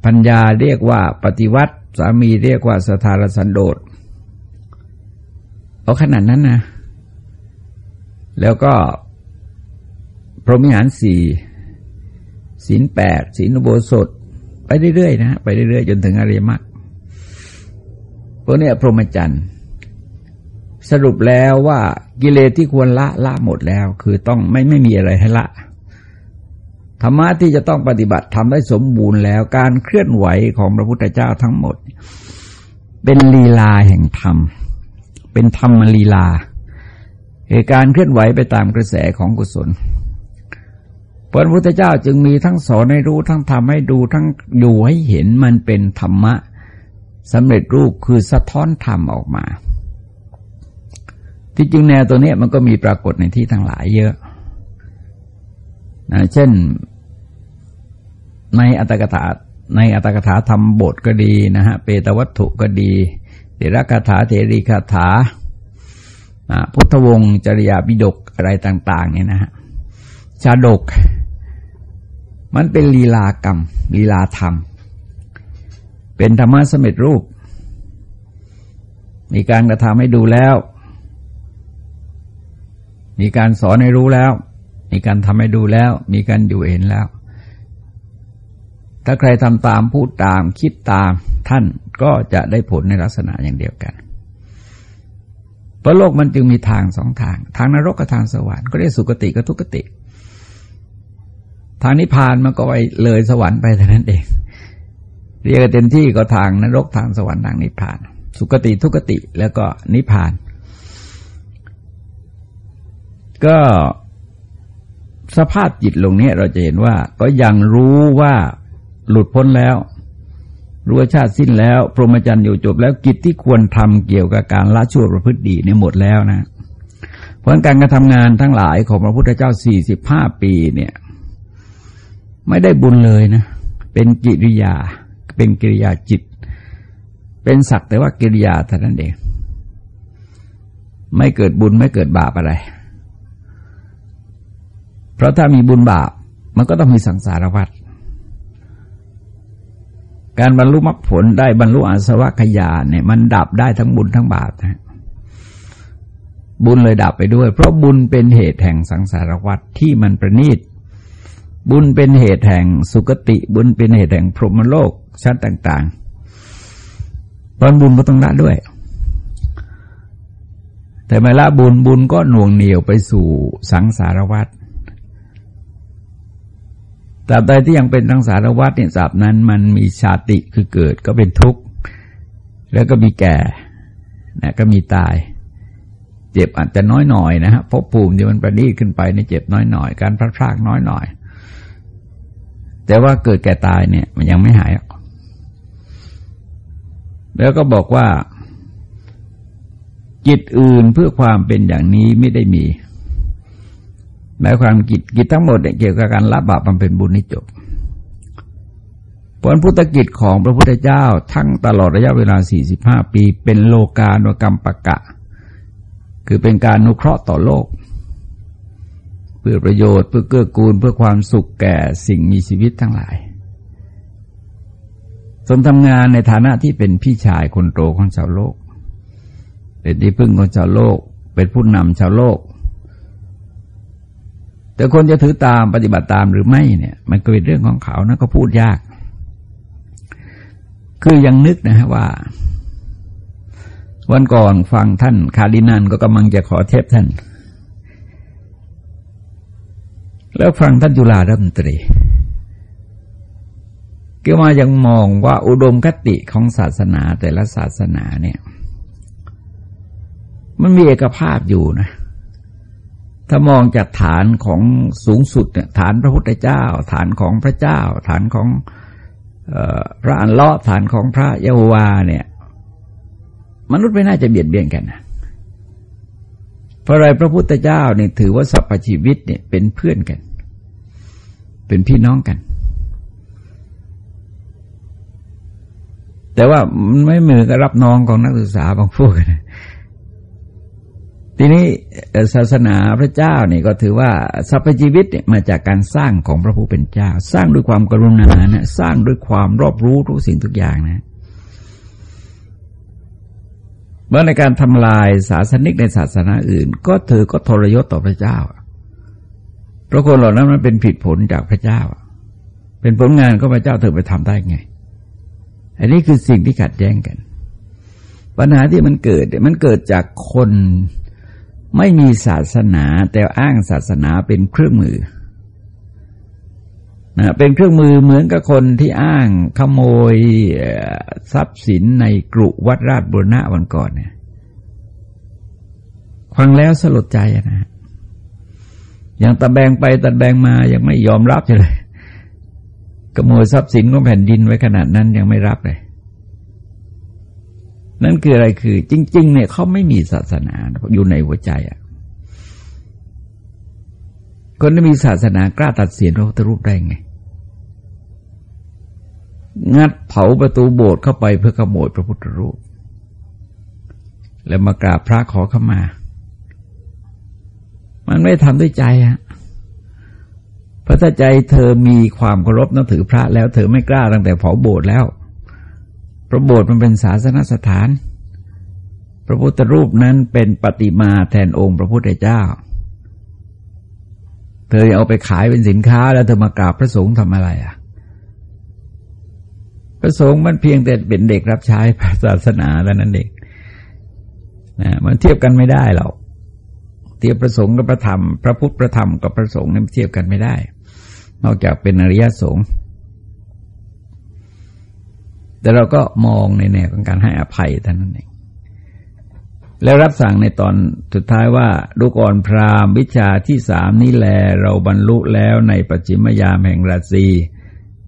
พัญญาเรียกว่าปฏิวัติ สามีเรียกว่าสถารสันโดษ เอาขนาดนั้นนะ แล้วก็พรหมิหารสี่ศีลแปดศีลอุโบสถ ไปเรื่อยๆนะไปเรื่อยๆ จนถึงอริยมรรคพวกนี้พรหมจรรย์สรุปแล้วว่ากิเลสที่ควรละละหมดแล้ว คือต้องไม่ไม่มีอะไรให้ละธรรมะที่จะต้องปฏิบัติทำได้สมบูรณ์แล้ว การเคลื่อนไหวของพระพุทธเจ้าทั้งหมด เป็นลีลาแห่งธรรม เป็นธรรมลีลาเหตุการณ์เคลื่อนไหวไปตามกระแสของกุศลพระพุทธเจ้าจึงมีทั้งสอนให้รู้ทั้งทำให้ดูทั้งดูให้เห็นมันเป็นธรรมะสำเร็จรูปคือสะท้อนธรรมออกมา ที่จริงแนวตัวนี้มันก็มีปรากฏในที่ทั้งหลายเยอะนะเช่นในอัตถกถาในอัตถกถาธรรมบทก็ดีนะฮะเปตวัตถุก็ดี เดรคาถาเทรีคาถาพุทธวงศ์จริยาบิดกอะไรต่าง ๆ เนี่ยนะฮะชาดก มันเป็นลีลากรรม ลีลาธรรม เป็นธรรมะสมเร็จรูป มีการกระทำให้ดูแล้ว มีการสอนให้รู้แล้ว มีการทำให้ดูแล้ว มีการอยู่เห็นแล้ว ถ้าใครทำตามพูดตามคิดตามท่านก็จะได้ผลในลักษณะอย่างเดียวกันเพราะโลกมันจึงมีทางสองทาง ทางนรกกับทางสวรรค์ก็เรียกสุคติกับทุกติ ทางนิพพานมันก็ไปเลยสวรรค์ไปเท่านั้นเอง เรียกเต็มที่ก็ทางนรกทางสวรรค์ทางนิพพาน สุคติทุกติแล้วก็นิพพาน ก็สภาพจิตลงนี้เราจะเห็นว่าก็ยังรู้ว่า หลุดพ้นแล้วรู้ชาติสิ้นแล้ว พรหมจรรย์อยู่จบแล้วกิจที่ควรทำเกี่ยวกับการละชั่วประพฤติดีเนี่ยหมดแล้วนะเพราะการกระทำงานทั้งหลายของพระพุทธเจ้าสี่สิบห้าปีเนี่ย ไม่ได้บุญเลยนะ เป็นกิริยา เป็นกิริยาจิต เป็นศักแต่ว่ากิริยาเท่านั้นเอง ไม่เกิดบุญไม่เกิดบาปอะไร เพราะถ้ามีบุญบาป มันก็ต้องมีสังสารวัฏ การบรรลุมรรคผลได้บรรลุอาสวะขยาเนี่ยมันดับได้ทั้งบุญทั้งบาปนะบุญเลยดับไปด้วย เพราะบุญเป็นเหตุแห่งสังสารวัฏที่มันประณีตบุญเป็นเหตุแห่งสุคติ บุญเป็นเหตุแห่งพรหมโลกชั้นต่างๆตอนบุญก็ต้องละด้วย แต่ไม่ละบุญบุญก็หน่วงเหนียวไปสู่สังสารวัฏ ตราบใดที่ยังเป็นทังสารวัฏเนี่ยสาบนั้นมันมีชาติคือเกิดก็เป็นทุกข์ แล้วก็มีแก่นะก็มีตาย เจ็บอาจจะน้อยหน่อยนะฮะพบภูมิที่มันประดีขึ้นไปในเจ็บน้อยหน่อย การพลาดพลาดน้อยหน่อย แต่ว่าเกิดแก่ตายเนี่ย มันยังไม่หาย แล้วก็บอกว่า จิตอื่นเพื่อความเป็นอย่างนี้ไม่ได้มี หมายความกิจกิจทั้งหมดเกี่ยวกับการละบาปบำเพ็ญบุญนี่จบผลพุทธกิจของพระพุทธเจ้าทั้งตลอดระยะเวลา 45 ปี เป็นโลกาโนกรรมปะกะ คือเป็นการนุเคราะห์ต่อโลก เพื่อประโยชน์เพื่อเกื้อกูลเพื่อความสุขแก่สิ่งมีชีวิตทั้งหลายทรงทำงานในฐานะที่เป็นพี่ชายคนโตของชาวโลก เป็นที่พึ่งของชาวโลก เป็นผู้นำชาวโลก แต่คนจะถือตามปฏิบัติตามหรือไม่เนี่ย มันก็เป็นเรื่องของเขานะก็พูดยาก คือยังนึกนะฮะว่า วันก่อนฟังท่านคาดินันก็กำลังจะขอเทปท่าน แล้วฟังท่านจุฬารัฐมนตรีก็มายังมองว่าอุดมคติของศาสนาแต่ละศาสนาเนี่ย มันมีเอกภาพอยู่นะ ถ้ามองจากฐานของสูงสุดเนี่ยฐานพระพุทธเจ้า ฐานของพระเจ้า ฐานของพระอันเลาะฐานของพระเยโฮวาเนี่ย มนุษย์ไม่น่าจะเบียดเบียนกันนะเพราะอะไรพระพุทธเจ้าเนี่ยถือว่าสรรพชีวิตเนี่ยเป็นเพื่อนกัน เป็นพี่น้องกัน แต่ว่าไม่เหมือนกับรับน้องของนักศึกษาบางพวกนะ ทีนี้ศาสนาพระเจ้าเนี่ยก็ถือว่าสรรพชีวิตเนี่ยมาจากการสร้างของพระผู้เป็นเจ้า สร้างด้วยความกรุณานะสร้างด้วยความรอบรู้ทุกสิ่งทุกอย่างนะเมื่อในการทำลายศาสนิกในศาสนาอื่น ก็เธอก็ทรยศต่อพระเจ้าเพราะคนเหล่านั้นมันเป็นผิดผลจากพระเจ้า เป็นผลงานก็พระเจ้าเธอไปทำได้ไง อันนี้คือสิ่งที่ขัดแย้งกัน ปัญหาที่มันเกิดมันเกิดจากคน ไม่มีศาสนาแต่อ้างศาสนาเป็นเครื่องมือนะเป็นเครื่องมือเหมือนกับคนที่อ้างขโมยทรัพย์สินในกรุวัดราชบุรณะวันก่อนเนี่ยฟังแล้วสลดใจนะอย่างตะแบงไปตะแบงมายังไม่ยอมรับเลยขโมยทรัพย์สินของแผ่นดินไว้ขนาดนั้นยังไม่รับเลย นั่นคืออะไรคือ จริง ๆ เนี่ยเขาไม่มีศาสนาอยู่ในหัวใจอะคนที่มีศาสนากล้าตัดเสียนพระพุทธรูปได้ไง งัดเผาประตูโบสถ์เข้าไปเพื่อขโมยพระพุทธรูป แล้วมากราบพระขอเข้ามา มันไม่ทำด้วยใจฮะเพราะถ้าใจเธอมีความเคารพนับถือพระแล้ว เธอไม่กล้าตั้งแต่เผาโบสถ์แล้ว พระโบสถ์มันเป็นศาสนสถาน พระพุทธรูปนั้นเป็นปฏิมาแทนองค์พระพุทธเจ้า เธอเอาไปขายเป็นสินค้าแล้วเธอมากราบพระสงฆ์ทำอะไรอะ พระสงฆ์มันเพียงแต่เป็นเด็กรับใช้ศาสนาแล้วนั้นเองนะมันเทียบกันไม่ได้หรอกเทียบพระสงฆ์กับพระธรรม พระพุทธพระธรรมกับพระสงฆ์นี่เทียบกันไม่ได้ นอกจากเป็นอริยสงฆ์ แต่เราก็มองในแนวของการให้อภัยเท่านั้นเองแล้วรับสั่งในตอนสุดท้ายว่าดูก่อนพราหมณ์วิชาที่สามนี้แล เราบรรลุแล้วในปัจฉิมยามแห่งราศี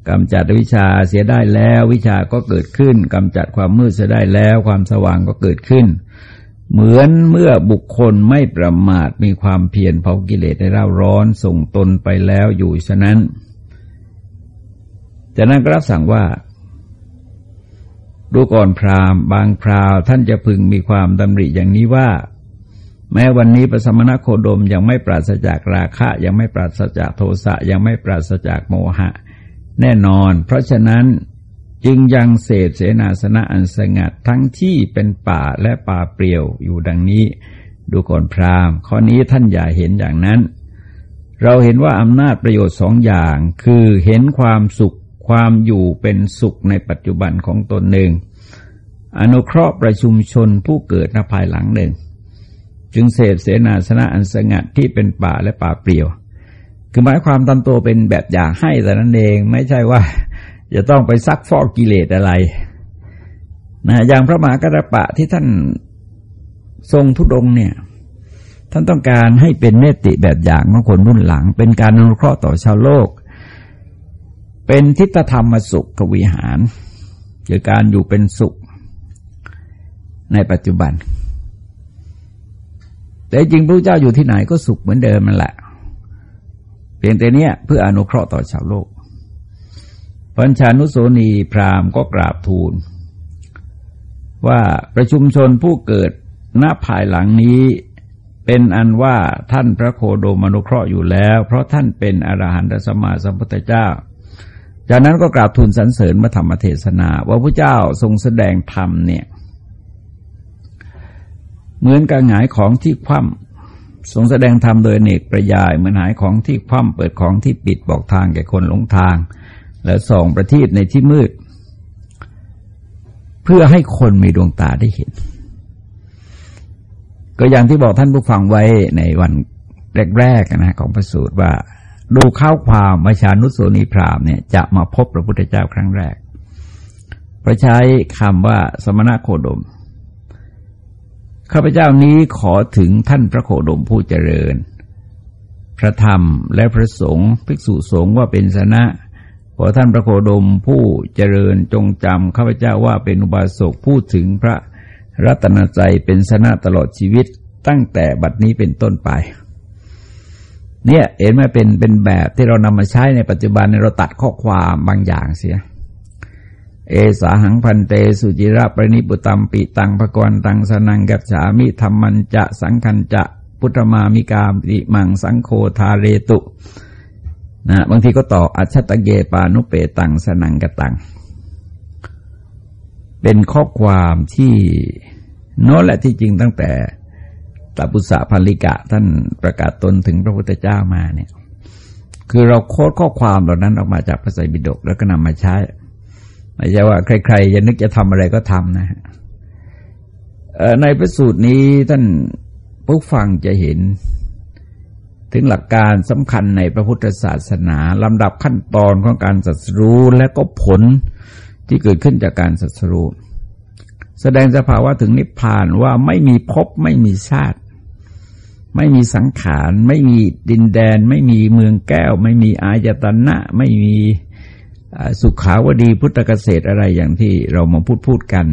กำจัดวิชาเสียได้แล้ว วิชาก็เกิดขึ้นกำจัดความมืดเสียได้แล้ว ความสว่างก็เกิดขึ้น เหมือนเมื่อบุคคลไม่ประมาทมีความเพียรเผากิเลสในเร่าร้อนส่งตนไปแล้วอยู่ฉะนั้นจากนั้นก็รับสั่งว่า ดูก่อนพราหมณ์บางคราวท่านจะพึงมีความดำริอย่างนี้ว่า แม้วันนี้ปสมณโคดมยังไม่ปราศจากราคะ ยังไม่ปราศจากโทสะยังไม่ปราศจากโมหะ แน่นอน เพราะฉะนั้นจึงยังเศษเสนาสนะอันสงัดทั้งที่เป็นป่าและป่าเปลี่ยวอยู่ดังนี้ ดูก่อนพราหมณ์ ข้อนี้ท่านอย่าเห็นอย่างนั้น เราเห็นว่าอำนาจประโยชน์สองอย่าง คือเห็นความสุข ความอยู่เป็นสุขในปัจจุบันของตนหนึ่ง อนุเคราะห์ประชุมชนผู้เกิดนภายหลังหนึ่ง จึงเสพเสนาสนะอันสงัดที่เป็นป่าและป่าเปลี่ยว คือหมายความตามตัวเป็นแบบอย่างให้แต่นั้นเองไม่ใช่ว่าจะต้องไปซักฟอกกิเลสอะไรนะอย่างพระมหากัตปะที่ท่านทรงทุดงเนี่ย ท่านต้องการให้เป็นเนติแบบอย่างของคนรุ่นหลัง เป็นการอนุเคราะห์ต่อชาวโลก เป็นทิฏฐธรรมสุขกวิหารคือการอยู่เป็นสุขในปัจจุบัน แต่จริงพระเจ้าอยู่ที่ไหนก็สุขเหมือนเดิมนั่นแหละ เพียงแต่เนี้ยเพื่ออนุเคราะห์ต่อชาวโลก ปัญชานุโสนีพราหมณ์ก็กราบทูล ว่าประชุมชนผู้เกิดหน้าภายหลังนี้เป็นอันว่าท่านพระโคโดมนุเคราะห์อยู่แล้ว เพราะท่านเป็นอรหันตสมมาสัมพุทธเจ้า จากนั้นก็กราบทูลสรรเสริญมาธรรมเทศนา ว่าพระเจ้าทรงแสดงธรรมเนี่ยเหมือนกับหงายของที่คว่ำทรงแสดงธรรมโดยเนกประยาย เหมือนหายของที่คว่ำเปิดของที่ปิดบอกทางแก่คนหลงทาง และส่องประทีปในที่มืด เพื่อให้คนมีดวงตาได้เห็น ก็อย่างที่บอกท่านผู้ฟังไว้ในวันแรกๆนะของพระสูตรว่า ดูข้าวความวชานุสโสนีพรามเนี่ยจะมาพบพระพุทธเจ้าครั้งแรก พระใช้คำว่าสมณะโคดม ข้าพเจ้านี้ขอถึงท่านพระโคดมผู้เจริญ พระธรรมและพระสงฆ์ภิกษุสงฆ์ว่าเป็นสนะขอท่านพระโคดมผู้เจริญจงจำข้าพเจ้าว่าเป็นอุบาสกพูดถึงพระรัตนใจเป็นสนะตลอดชีวิตตั้งแต่บัดนี้เป็นต้นไป เนี่ยเห็นไหมเป็นเป็นแบบที่เรานำมาใช้ในปัจจุบันเราตัดข้อความบางอย่างเสีย เอสาหังพันเต สุจิระปรินิปุตัมปิตังภกรตังสนังกัจฉามิธรรมันจะสังคันจะพุทธมามิกาติมังสังโฆทาเรตุนะบางทีก็ต่ออัชตะเกปานุเปตังสนังกตัง เป็นข้อความที่โน้นแหละที่จริงตั้งแต่ ตาปุษะพันลิกะท่านประกาศตนถึงพระพุทธเจ้ามาเนี่ย คือเราโค้ดข้อความเหล่านั้นออกมาจากพระไตรปิฎกแล้วก็นำมาใช้ไม่ใช่ว่าใคร ๆ จะนึกจะทำอะไรก็ทำนะฮะในพระสูตรนี้ท่านผู้ฟังจะเห็น ถึงหลักการสำคัญในพระพุทธศาสนาลำดับขั้นตอนของการสัสรู้และก็ผลที่เกิดขึ้นจากการสัสรู้แสดงสภาวะถึงนิพพานว่าไม่มีภพไม่มีชาติ ไม่มีสังขาร ไม่มีดินแดน ไม่มีเมืองแก้ว ไม่มีอายตนะ ไม่มีสุขาวดีพุทธเกษตรอะไรอย่างที่เรามาพูดพูดกัน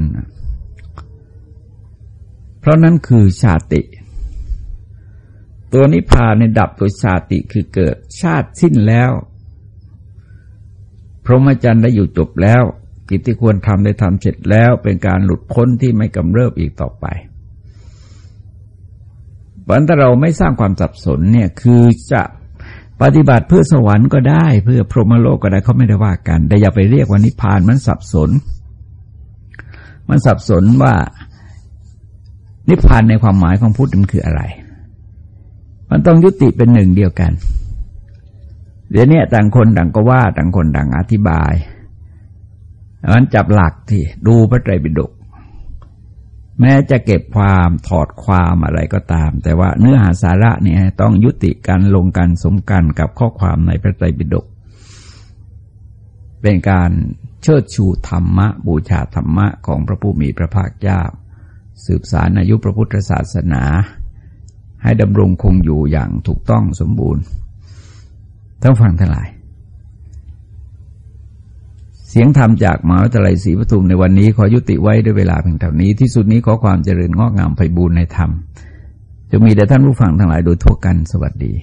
เพราะนั้นคือชาติ ตัวนิพพานในดับโดยชาติคือเกิดชาติสิ้นแล้ว พรหมจรรย์ได้อยู่จบแล้ว กิจที่ควรทำได้ทำเสร็จแล้ว เป็นการหลุดพ้นที่ไม่กำเริบอีกต่อไป บันถ้าเราไม่สร้างความสับสนเนี่ยคือจะปฏิบัติเพื่อสวรรค์ก็ได้ เพื่อพรหมโลกก็ได้เขาไม่ได้ว่ากัน แต่อย่าไปเรียกว่านิพพานมันสับสน มันสับสนว่านิพพานในความหมายของพุทธมันคืออะไร มันต้องยุติเป็นหนึ่งเดียวกัน เดี๋ยวนี้ต่างคนต่างก็ว่าต่างคนต่างอธิบายมันจับหลักที่ดูพระไตรปิฎก แม้จะเก็บความถอดความอะไรก็ตาม แต่ว่าเนื้อหาสาระเนี่ยต้องยุติการลงกันสมกันกับข้อความในพระไตรปิฎกเป็นการเชิดชูธรรมะ บูชาธรรมะของพระผู้มีพระภาคเจ้า สืบสารอายุพระพุทธศาสนา ให้ดำรงคงอยู่อย่างถูกต้องสมบูรณ์ทั้งฟังทั้งหลาย เสียงธรรมจากมหาวิทยาลัยศรีปทุมในวันนี้ขอยุติไว้ด้วยเวลาเพียงเท่านี้ ที่สุดนี้ขอความเจริญงอกงามไพบูรณในธรรมจะมีแด่ท่านผู้ฟังทั้งหลายโดยทั่วกันสวัสดี